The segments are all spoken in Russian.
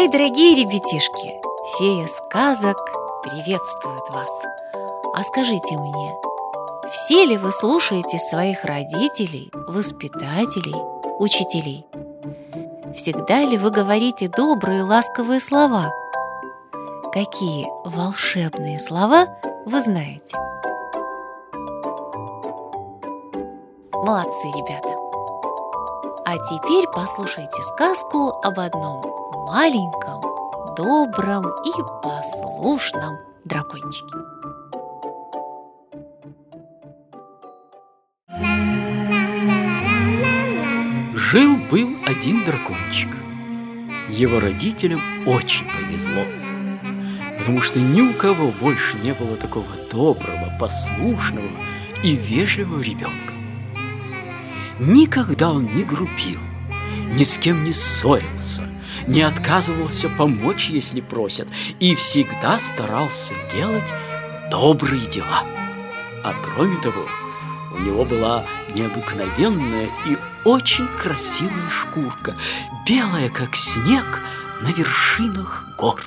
Мои дорогие ребятишки, фея сказок приветствует вас. А скажите мне, все ли вы слушаете своих родителей, воспитателей, учителей? Всегда ли вы говорите добрые ласковые слова? Какие волшебные слова вы знаете? Молодцы, ребята! А теперь послушайте сказку об одном маленьком, добром и послушном дракончике. Жил-был один дракончик. Его родителям очень повезло, потому что ни у кого больше не было такого доброго, послушного и вежливого ребенка. Никогда он не грубил, ни с кем не ссорился, не отказывался помочь, если просят, и всегда старался делать добрые дела. А кроме того, у него была необыкновенная и очень красивая шкурка, белая, как снег на вершинах гор.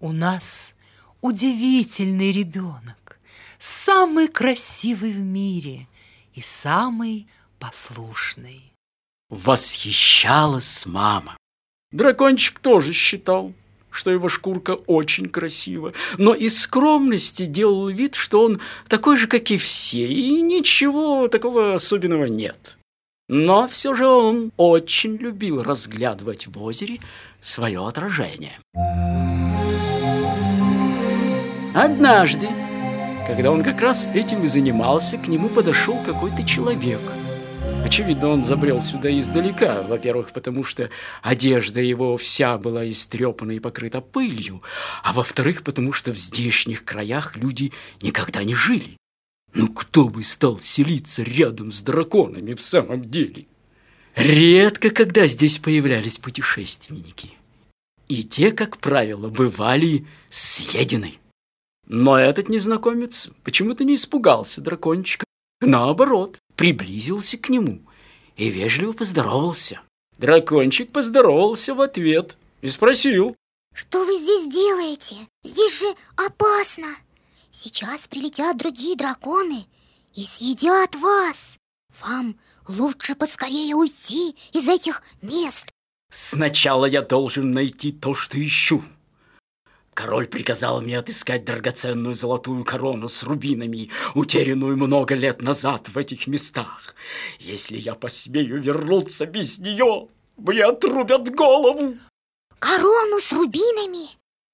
У нас удивительный ребенок, самый красивый в мире и самый послушный. Восхищалась мама. Дракончик тоже считал, что его шкурка очень красива, но из скромности делал вид, что он такой же, как и все, и ничего такого особенного нет. Но все же он очень любил разглядывать в озере свое отражение. Однажды, когда он как раз этим и занимался, к нему подошел какой-то человек – Очевидно, он забрел сюда издалека. Во-первых, потому что одежда его вся была истрепана и покрыта пылью. А во-вторых, потому что в здешних краях люди никогда не жили. Ну, кто бы стал селиться рядом с драконами в самом деле? Редко, когда здесь появлялись путешественники. И те, как правило, бывали съедены. Но этот незнакомец почему-то не испугался дракончика. Наоборот, приблизился к нему и вежливо поздоровался. Дракончик поздоровался в ответ и спросил. Что вы здесь делаете? Здесь же опасно. Сейчас прилетят другие драконы и съедят вас. Вам лучше поскорее уйти из этих мест. Сначала я должен найти то, что ищу. Король приказал мне отыскать драгоценную золотую корону с рубинами, утерянную много лет назад в этих местах. Если я посмею вернуться без нее, мне отрубят голову. Корону с рубинами?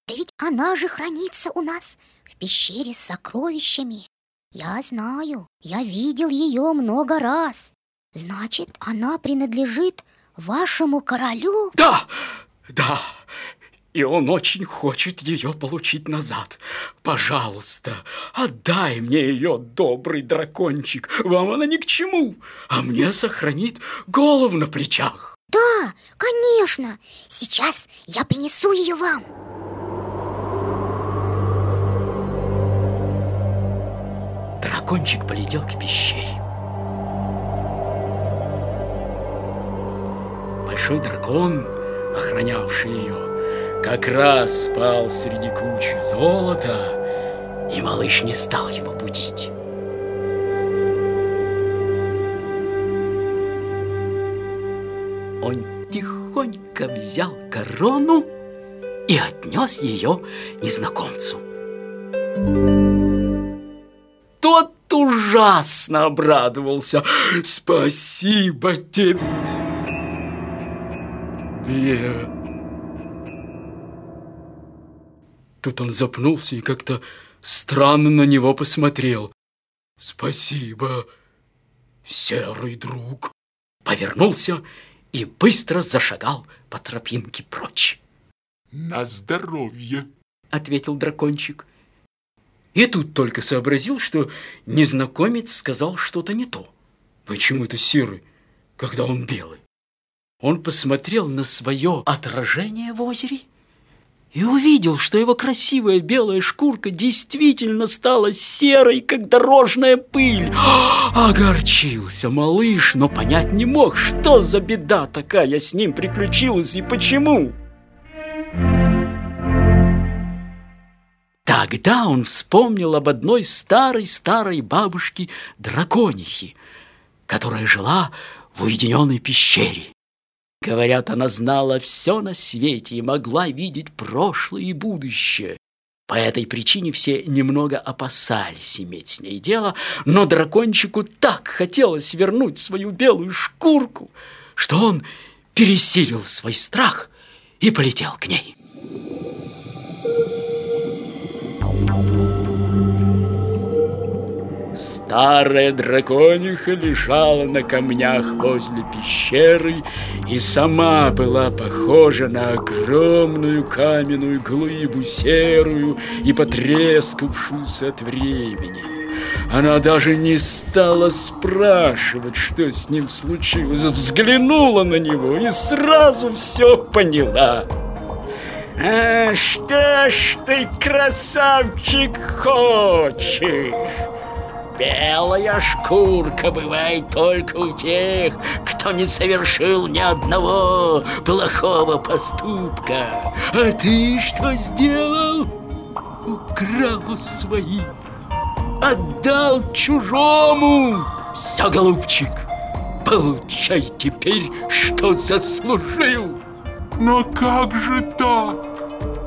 Да ведь она же хранится у нас в пещере с сокровищами. Я знаю, я видел ее много раз. Значит, она принадлежит вашему королю? Да, да, и он очень хочет ее получить назад. Пожалуйста, отдай мне ее, добрый дракончик. Вам она ни к чему, а мне сохранит голову на плечах. Да, конечно. Сейчас я принесу ее вам. Дракончик полетел к пещере. Большой дракон, охранявший ее, как раз спал среди кучи золота, и малыш не стал его будить. Он тихонько взял корону и отнес ее незнакомцу. Тот ужасно обрадовался. Спасибо тебе. Тут он запнулся и как-то странно на него посмотрел. «Спасибо, серый друг!» Повернулся и быстро зашагал по тропинке прочь. «На здоровье!» — ответил дракончик. И тут только сообразил, что незнакомец сказал что-то не то. Почему это серый, когда он белый? Он посмотрел на свое отражение в озере и увидел, что его красивая белая шкурка действительно стала серой, как дорожная пыль. А, огорчился малыш, но понять не мог, что за беда такая с ним приключилась и почему. Тогда он вспомнил об одной старой-старой бабушке-драконихе, которая жила в уединенной пещере. Говорят, она знала все на свете и могла видеть прошлое и будущее. По этой причине все немного опасались иметь с ней дело, но дракончику так хотелось вернуть свою белую шкурку, что он пересилил свой страх и полетел к ней. Старая дракониха лежала на камнях возле пещеры и сама была похожа на огромную каменную глыбу серую и потрескавшуюся от времени. Она даже не стала спрашивать, что с ним случилось, взглянула на него и сразу все поняла. «А что ж ты, красавчик, хочешь?» Белая шкурка бывает только у тех, кто не совершил ни одного плохого поступка. А ты что сделал? Украл свои, отдал чужому. Все, голубчик, получай теперь, что заслужил. Но как же так?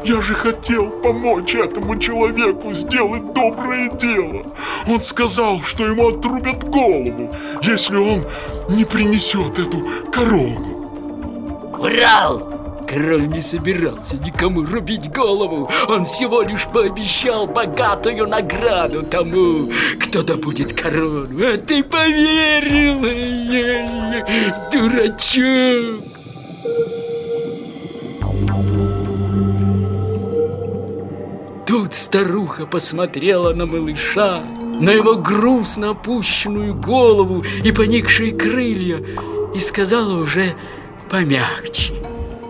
Я же хотел помочь этому человеку сделать доброе дело. Он сказал, что ему отрубят голову, если он не принесет эту корону. Врал! Король не собирался никому рубить голову. Он всего лишь пообещал богатую награду тому, кто добудет корону. А ты поверила, дурачок! Тут старуха посмотрела на малыша, на его грустно опущенную голову и поникшие крылья и сказала уже помягче,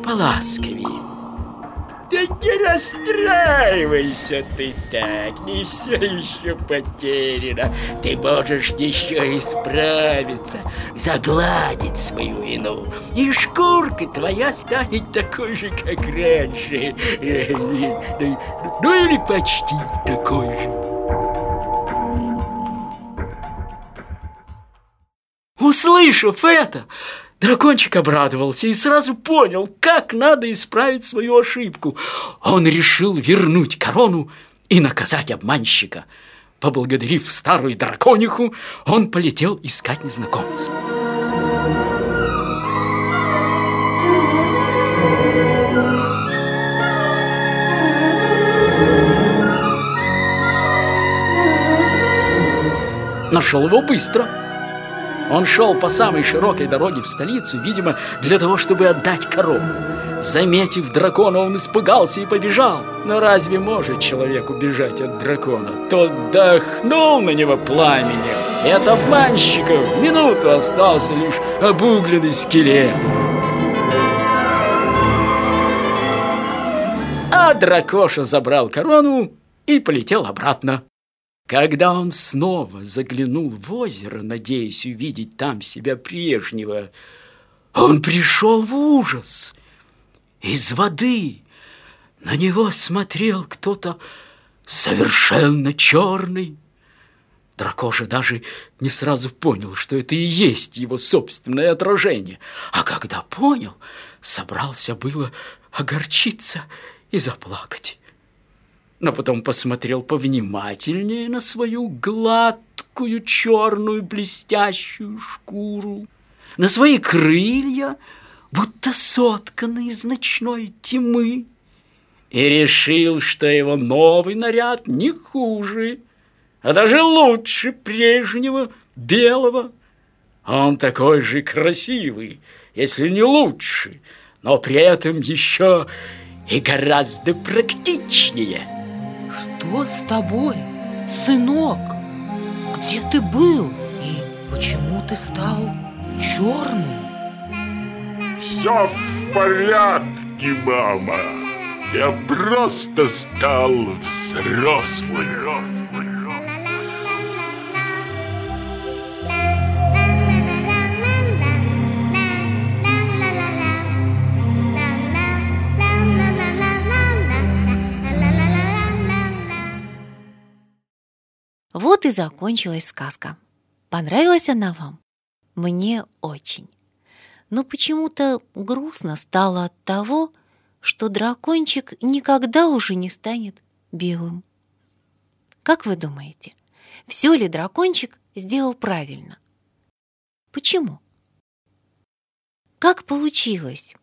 поласковее. Да не расстраивайся ты так, не все еще потеряно. Ты можешь еще исправиться, загладить свою вину. И шкурка твоя станет такой же, как раньше. Ну или почти такой же. Услышав это, Дракончик обрадовался и сразу понял, как надо исправить свою ошибку. Он решил вернуть корону и наказать обманщика. Поблагодарив старую дракониху, он полетел искать незнакомца. Нашел его быстро – он шел по самой широкой дороге в столицу, видимо, для того, чтобы отдать корову. Заметив дракона, он испугался и побежал. Но разве может человек убежать от дракона? Тот дохнул на него пламенем, и от обманщиков в минуту остался лишь обугленный скелет. А дракоша забрал корону и полетел обратно. Когда он снова заглянул в озеро, надеясь увидеть там себя прежнего, он пришел в ужас. Из воды на него смотрел кто-то совершенно черный. Дракоша даже не сразу понял, что это и есть его собственное отражение. А когда понял, собрался было огорчиться и заплакать но потом посмотрел повнимательнее на свою гладкую черную блестящую шкуру, на свои крылья, будто сотканные из ночной тьмы, и решил, что его новый наряд не хуже, а даже лучше прежнего белого. Он такой же красивый, если не лучше, но при этом еще и гораздо практичнее – что с тобой, сынок? Где ты был и почему ты стал черным? Все в порядке, мама. Я просто стал взрослым. Вот и закончилась сказка. Понравилась она вам? Мне очень. Но почему-то грустно стало от того, что дракончик никогда уже не станет белым. Как вы думаете, все ли дракончик сделал правильно? Почему? Как получилось,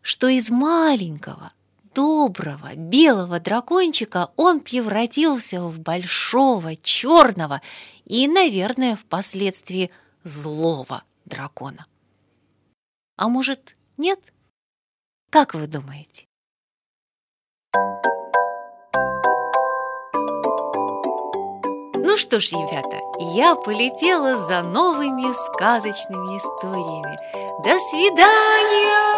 что из маленького, доброго, белого дракончика он превратился в большого, черного и, наверное, впоследствии злого дракона? А может, нет? Как вы думаете? Ну что ж, ребята, я полетела за новыми сказочными историями. До свидания!